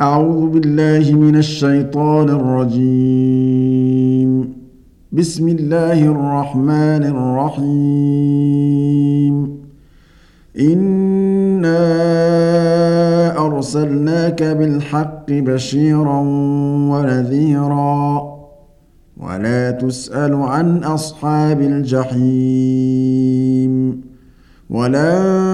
أعوذ بالله من الشيطان الرجيم. بسم الله الرحمن الرحيم. إنا أرسلناك بالحق بشيرا ونذيرا. ولا تسأل عن أصحاب الجحيم. ولن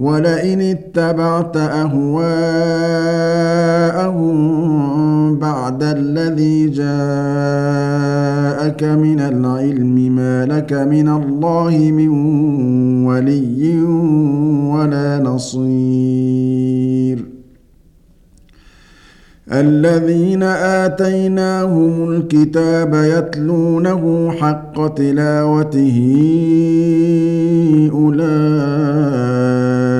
ولئن اتبعت أهواءهم بعد الذي جاءك من العلم ما لك من الله من ولي ولا نصير. الذين آتيناهم الكتاب يتلونه حق تلاوته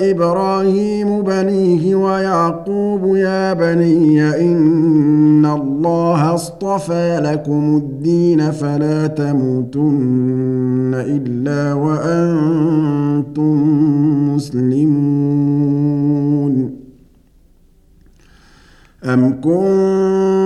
إبراهيم بنيه ويعقوب يا بني إن الله اصطفى لكم الدين فلا تموتن إلا وأنتم مسلمون. أم كنتم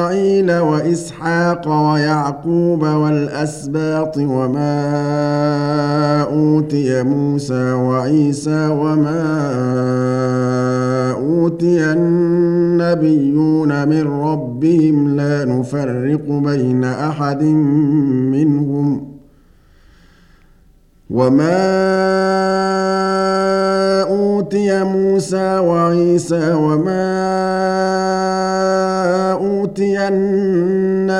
وإسحاق ويعقوب والأسباط وما أوتي موسى وعيسى وما أوتي النبيون من ربهم لا نفرق بين أحد منهم وما أوتي موسى وعيسى وما أوتي النبيون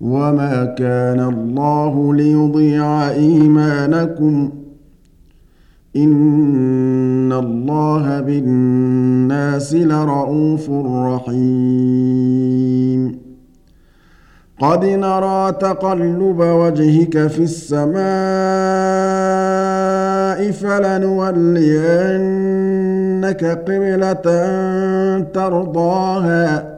وما كان الله ليضيع ايمانكم ان الله بالناس لرءوف رحيم قد نرى تقلب وجهك في السماء فلنولينك قبله ترضاها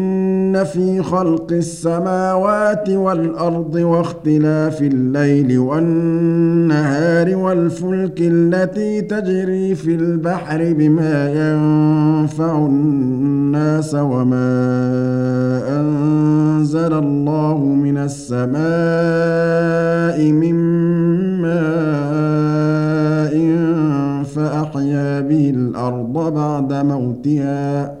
في خلق السماوات والأرض واختلاف الليل والنهار والفلك التي تجري في البحر بما ينفع الناس وما أنزل الله من السماء من ماء فأحيا به الأرض بعد موتها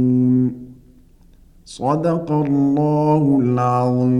صدق الله العظيم.